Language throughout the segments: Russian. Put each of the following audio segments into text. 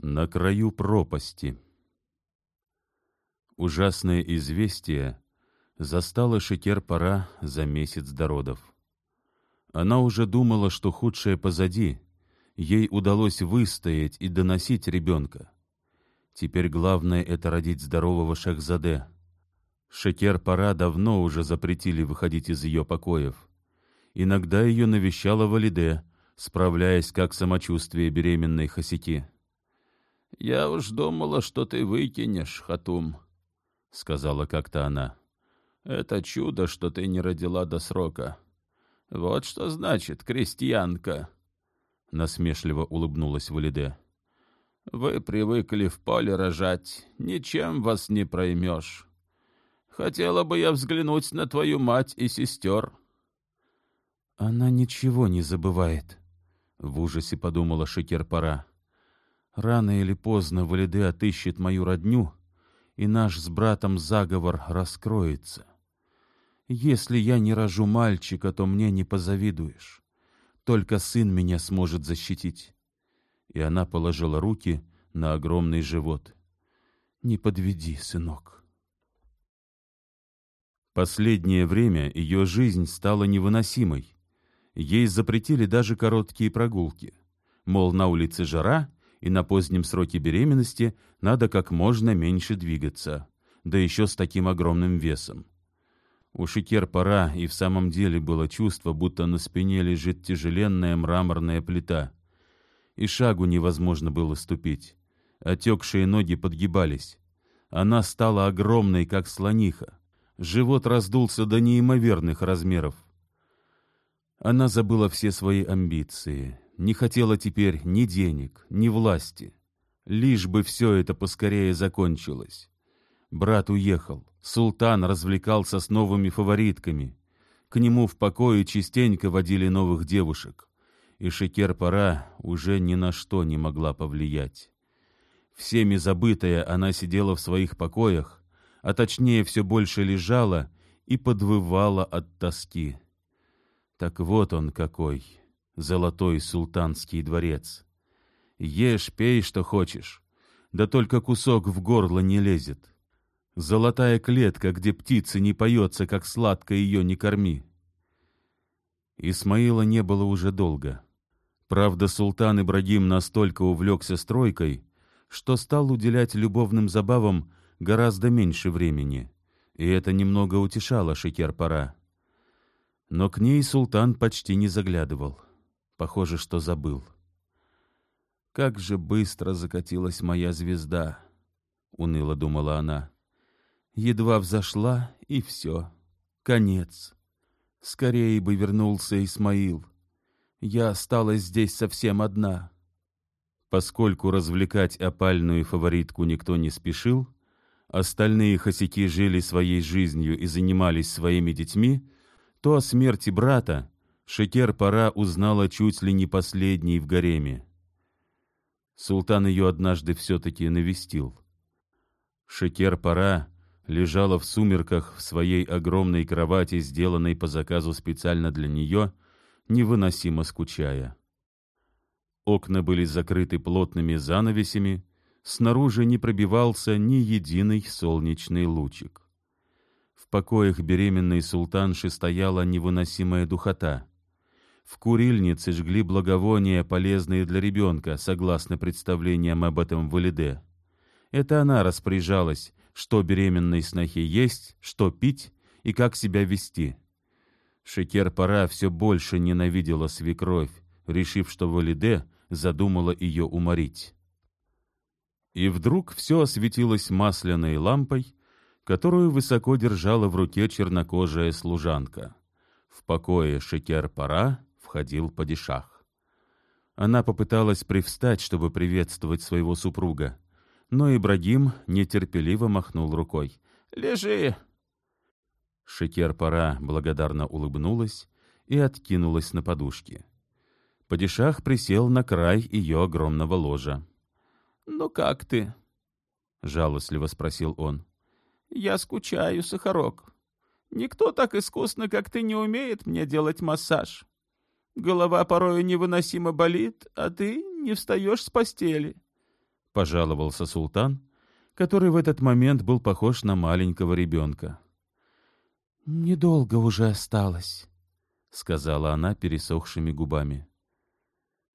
На краю пропасти. Ужасное известие застало Шекер-пора за месяц до родов. Она уже думала, что худшее позади, ей удалось выстоять и доносить ребенка. Теперь главное — это родить здорового Шахзаде. Шекер-пора давно уже запретили выходить из ее покоев. Иногда ее навещала Валиде, справляясь как самочувствие беременной Хасики. «Я уж думала, что ты выкинешь, Хатум», — сказала как-то она. «Это чудо, что ты не родила до срока. Вот что значит крестьянка», — насмешливо улыбнулась Валиде. «Вы привыкли в поле рожать, ничем вас не проймешь. Хотела бы я взглянуть на твою мать и сестер». «Она ничего не забывает», — в ужасе подумала Шекер-пора. «Рано или поздно Валиде отыщет мою родню, и наш с братом заговор раскроется. Если я не рожу мальчика, то мне не позавидуешь. Только сын меня сможет защитить». И она положила руки на огромный живот. «Не подведи, сынок». Последнее время ее жизнь стала невыносимой. Ей запретили даже короткие прогулки. Мол, на улице жара, и на позднем сроке беременности надо как можно меньше двигаться, да еще с таким огромным весом. У Шикер пора, и в самом деле было чувство, будто на спине лежит тяжеленная мраморная плита. И шагу невозможно было ступить. Отекшие ноги подгибались. Она стала огромной, как слониха. Живот раздулся до неимоверных размеров. Она забыла все свои амбиции, не хотела теперь ни денег, ни власти. Лишь бы все это поскорее закончилось. Брат уехал, султан развлекался с новыми фаворитками. К нему в покое частенько водили новых девушек, и Шекер-пора уже ни на что не могла повлиять. Всеми забытая, она сидела в своих покоях, а точнее все больше лежала и подвывала от тоски. Так вот он какой, золотой султанский дворец. Ешь, пей, что хочешь, да только кусок в горло не лезет. Золотая клетка, где птица не поется, как сладко ее не корми. Исмаила не было уже долго. Правда, султан Ибрагим настолько увлекся стройкой, что стал уделять любовным забавам гораздо меньше времени, и это немного утешало Шекер-пора. Но к ней султан почти не заглядывал. Похоже, что забыл. «Как же быстро закатилась моя звезда!» — уныло думала она. «Едва взошла, и все. Конец. Скорее бы вернулся Исмаил. Я осталась здесь совсем одна». Поскольку развлекать опальную фаворитку никто не спешил, остальные хосяки жили своей жизнью и занимались своими детьми, то о смерти брата Шекер-пора узнала чуть ли не последней в гареме. Султан ее однажды все-таки навестил. Шекер-пора лежала в сумерках в своей огромной кровати, сделанной по заказу специально для нее, невыносимо скучая. Окна были закрыты плотными занавесями, снаружи не пробивался ни единый солнечный лучик. В покоях беременной султанши стояла невыносимая духота. В курильнице жгли благовония, полезные для ребенка, согласно представлениям об этом Валиде. Это она распоряжалась, что беременной снохе есть, что пить и как себя вести. Шекер-пора все больше ненавидела свекровь, решив, что Валиде задумала ее уморить и вдруг все осветилось масляной лампой, которую высоко держала в руке чернокожая служанка. В покое Шекер-пора входил падишах. Она попыталась привстать, чтобы приветствовать своего супруга, но Ибрагим нетерпеливо махнул рукой. «Лежи!» Шекер-пора благодарно улыбнулась и откинулась на подушке. Падишах присел на край ее огромного ложа. «Ну как ты?» — жалостливо спросил он. «Я скучаю, Сахарок. Никто так искусно, как ты, не умеет мне делать массаж. Голова порою невыносимо болит, а ты не встаешь с постели. — пожаловался султан, который в этот момент был похож на маленького ребенка. «Недолго уже осталось», — сказала она пересохшими губами.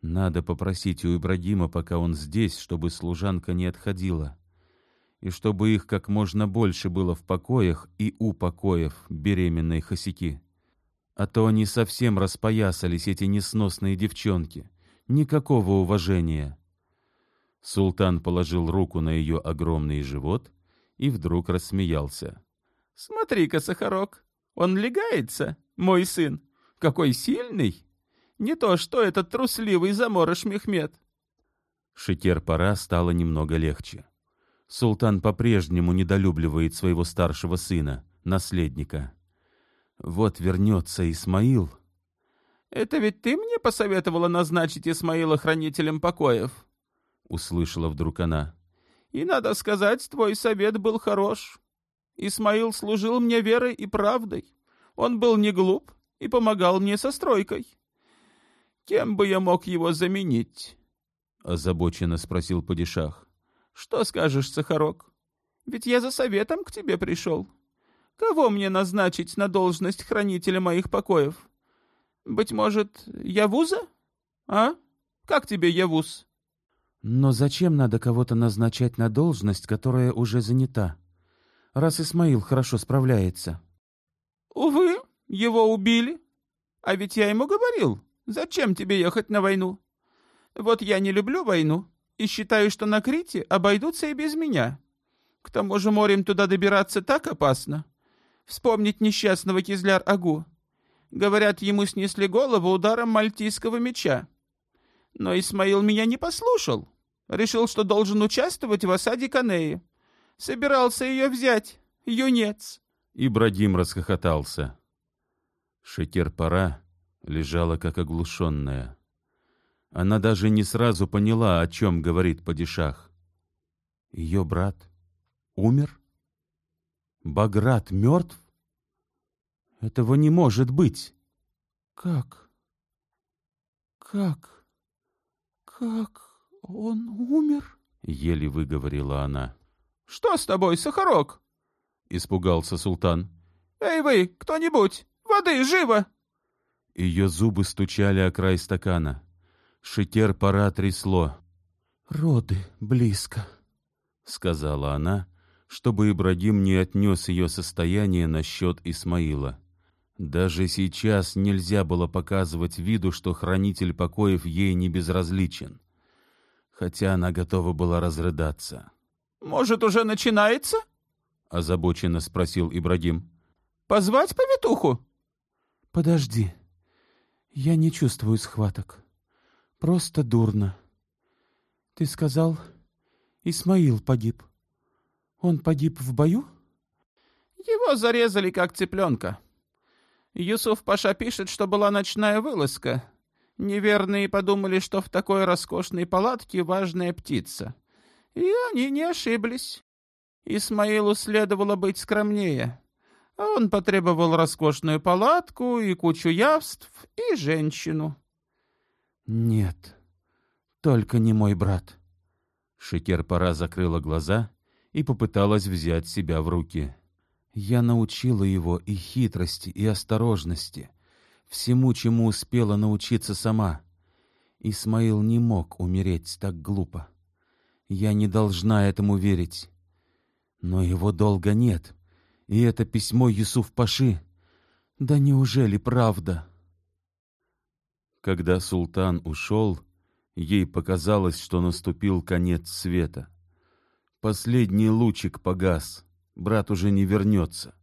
«Надо попросить у Ибрагима, пока он здесь, чтобы служанка не отходила, и чтобы их как можно больше было в покоях и у покоев беременной хосяки. А то они совсем распоясались, эти несносные девчонки. Никакого уважения». Султан положил руку на ее огромный живот и вдруг рассмеялся. «Смотри-ка, Сахарок, он легается, мой сын. Какой сильный! Не то что этот трусливый заморыш Мехмед!» Шекер-пора стало немного легче. Султан по-прежнему недолюбливает своего старшего сына, наследника. Вот вернется Исмаил. «Это ведь ты мне посоветовала назначить Исмаила хранителем покоев?» — услышала вдруг она. «И, надо сказать, твой совет был хорош. Исмаил служил мне верой и правдой. Он был не глуп и помогал мне со стройкой. Кем бы я мог его заменить?» — озабоченно спросил падишах. «Что скажешь, Сахарок? Ведь я за советом к тебе пришел. Кого мне назначить на должность хранителя моих покоев? Быть может, Явуза? А? Как тебе Явуз?» «Но зачем надо кого-то назначать на должность, которая уже занята, раз Исмаил хорошо справляется?» «Увы, его убили. А ведь я ему говорил, зачем тебе ехать на войну? Вот я не люблю войну и считаю, что на Крите обойдутся и без меня. К тому же морем туда добираться так опасно. Вспомнить несчастного Кизляр-Агу. Говорят, ему снесли голову ударом мальтийского меча. Но Исмаил меня не послушал. Решил, что должен участвовать в осаде Канеи. Собирался ее взять, юнец. Ибрагим расхохотался. Шекер-пора лежала как оглушенная. Она даже не сразу поняла, о чем говорит падишах. Ее брат умер? Баграт мертв? Этого не может быть. Как? Как? Как он умер? Еле выговорила она. Что с тобой, Сахарок? Испугался султан. Эй вы, кто-нибудь! Воды, живо!» Ее зубы стучали о край стакана. Шекер пора трясло. «Роды близко», — сказала она, чтобы Ибрагим не отнес ее состояние насчет Исмаила. Даже сейчас нельзя было показывать виду, что хранитель покоев ей не безразличен, хотя она готова была разрыдаться. «Может, уже начинается?» — озабоченно спросил Ибрагим. «Позвать повитуху?» «Подожди. Я не чувствую схваток. Просто дурно. Ты сказал, Исмаил погиб. Он погиб в бою?» «Его зарезали, как цыпленка. Юсуф Паша пишет, что была ночная вылазка. Неверные подумали, что в такой роскошной палатке важная птица. И они не ошиблись. Исмаилу следовало быть скромнее. Он потребовал роскошную палатку и кучу явств, и женщину. «Нет, только не мой брат». Шекер-пора закрыла глаза и попыталась взять себя в руки. «Я научила его и хитрости, и осторожности, всему, чему успела научиться сама. Исмаил не мог умереть так глупо. Я не должна этому верить. Но его долга нет». И это письмо Юсуф-Паши. Да неужели правда? Когда султан ушел, ей показалось, что наступил конец света. Последний лучик погас, брат уже не вернется.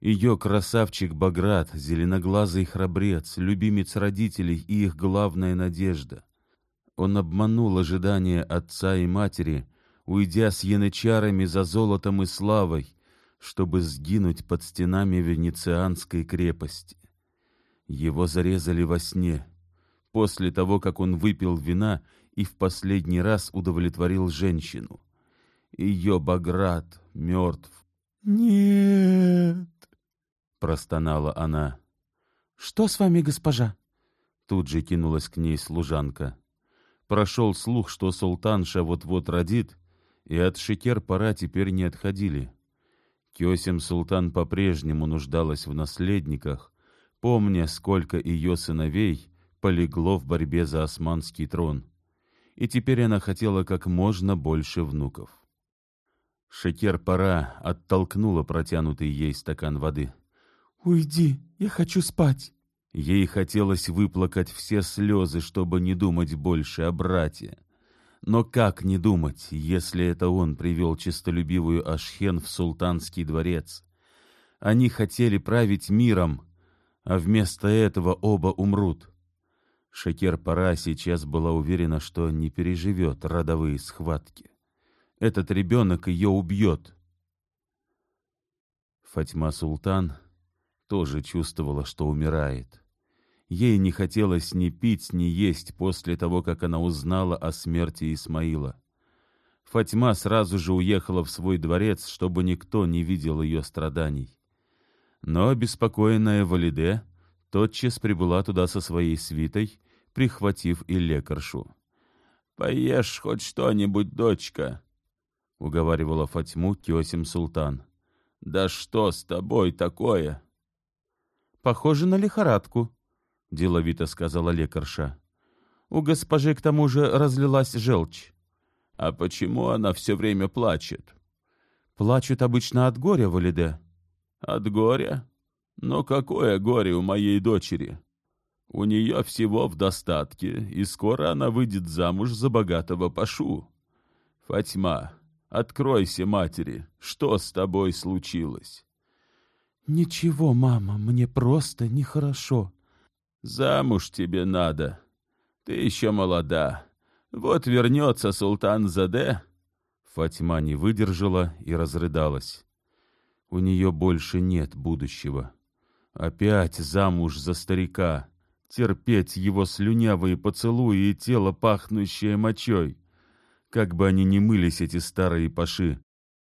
Ее красавчик Баграт, зеленоглазый храбрец, любимец родителей и их главная надежда. Он обманул ожидания отца и матери, уйдя с янычарами за золотом и славой, чтобы сгинуть под стенами Венецианской крепости. Его зарезали во сне, после того, как он выпил вина и в последний раз удовлетворил женщину. Ее Баграт мертв. «Нет!» — простонала она. «Что с вами, госпожа?» Тут же кинулась к ней служанка. Прошел слух, что султанша вот-вот родит, и от Шекер-пора теперь не отходили. Кёсим Султан по-прежнему нуждалась в наследниках, помня, сколько ее сыновей полегло в борьбе за османский трон. И теперь она хотела как можно больше внуков. Шекер-пора оттолкнула протянутый ей стакан воды. «Уйди, я хочу спать!» Ей хотелось выплакать все слезы, чтобы не думать больше о брате. Но как не думать, если это он привел честолюбивую Ашхен в султанский дворец? Они хотели править миром, а вместо этого оба умрут. Шекер-пора сейчас была уверена, что не переживет родовые схватки. Этот ребенок ее убьет. Фатьма Султан тоже чувствовала, что умирает. Ей не хотелось ни пить, ни есть после того, как она узнала о смерти Исмаила. Фатьма сразу же уехала в свой дворец, чтобы никто не видел ее страданий. Но обеспокоенная Валиде тотчас прибыла туда со своей свитой, прихватив и лекаршу. «Поешь хоть что-нибудь, дочка», — уговаривала Фатьму Кёсим Султан. «Да что с тобой такое?» «Похоже на лихорадку», — деловито сказала лекарша. «У госпожи к тому же разлилась желчь». «А почему она все время плачет?» «Плачут обычно от горя, Валиде». «От горя? Но какое горе у моей дочери? У нее всего в достатке, и скоро она выйдет замуж за богатого пашу. Фатьма, откройся матери, что с тобой случилось?» «Ничего, мама, мне просто нехорошо», Замуж тебе надо. Ты еще молода. Вот вернется султан Заде. Фатьма не выдержала и разрыдалась. У нее больше нет будущего. Опять замуж за старика. Терпеть его слюнявые поцелуи и тело, пахнущее мочой. Как бы они ни мылись, эти старые паши,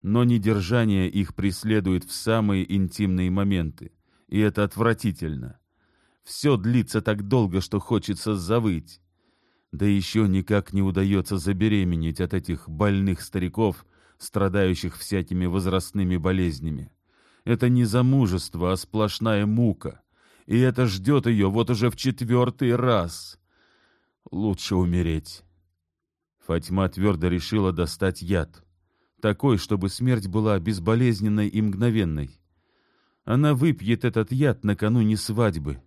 но недержание их преследует в самые интимные моменты, и это отвратительно. Все длится так долго, что хочется завыть. Да еще никак не удается забеременеть от этих больных стариков, страдающих всякими возрастными болезнями. Это не замужество, а сплошная мука. И это ждет ее вот уже в четвертый раз. Лучше умереть. Фатьма твердо решила достать яд. Такой, чтобы смерть была безболезненной и мгновенной. Она выпьет этот яд накануне свадьбы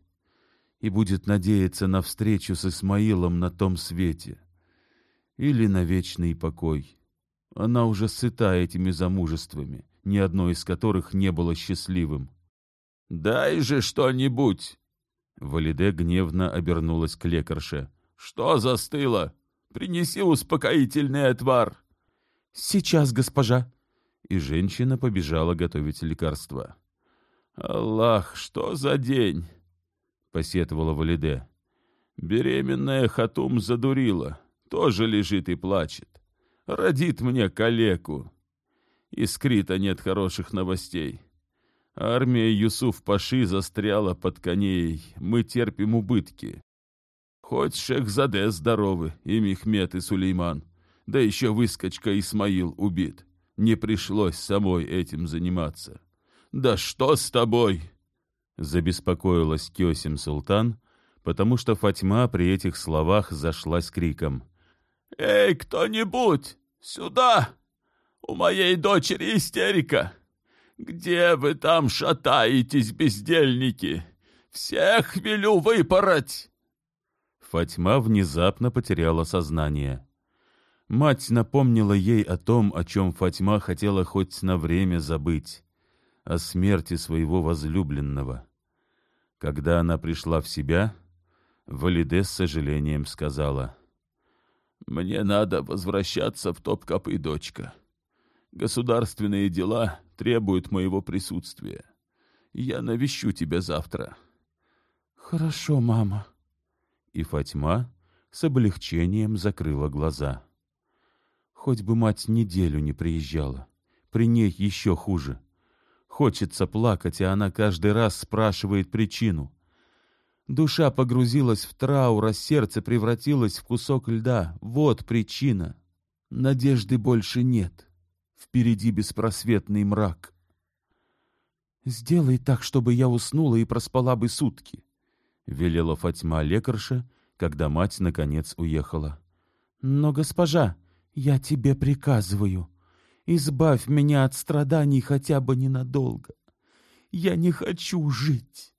и будет надеяться на встречу с Исмаилом на том свете или на вечный покой. Она уже сыта этими замужествами, ни одно из которых не было счастливым. «Дай же что-нибудь!» Валиде гневно обернулась к лекарше. «Что застыло? Принеси успокоительный отвар!» «Сейчас, госпожа!» И женщина побежала готовить лекарство. «Аллах, что за день!» — посетовала Валиде. «Беременная Хатум задурила, тоже лежит и плачет. Родит мне калеку. Из Крита нет хороших новостей. Армия Юсуф-Паши застряла под коней, мы терпим убытки. Хоть Шехзаде здоровы, и Мехмед, и Сулейман, да еще выскочка Исмаил убит. Не пришлось самой этим заниматься. Да что с тобой?» Забеспокоилась Кёсим Султан, потому что Фатьма при этих словах зашлась криком. «Эй, кто-нибудь! Сюда! У моей дочери истерика! Где вы там шатаетесь, бездельники? Всех велю выпороть!» Фатьма внезапно потеряла сознание. Мать напомнила ей о том, о чем Фатьма хотела хоть на время забыть, о смерти своего возлюбленного. Когда она пришла в себя, Валиде с сожалением сказала. «Мне надо возвращаться в Топкапы, дочка. Государственные дела требуют моего присутствия. Я навещу тебя завтра». «Хорошо, мама». И Фатьма с облегчением закрыла глаза. Хоть бы мать неделю не приезжала, при ней еще хуже. Хочется плакать, и она каждый раз спрашивает причину. Душа погрузилась в траур, а сердце превратилось в кусок льда. Вот причина. Надежды больше нет. Впереди беспросветный мрак. «Сделай так, чтобы я уснула и проспала бы сутки», — велела Фатьма лекарша, когда мать, наконец, уехала. «Но, госпожа, я тебе приказываю, избавь меня от страданий хотя бы ненадолго. Я не хочу жить».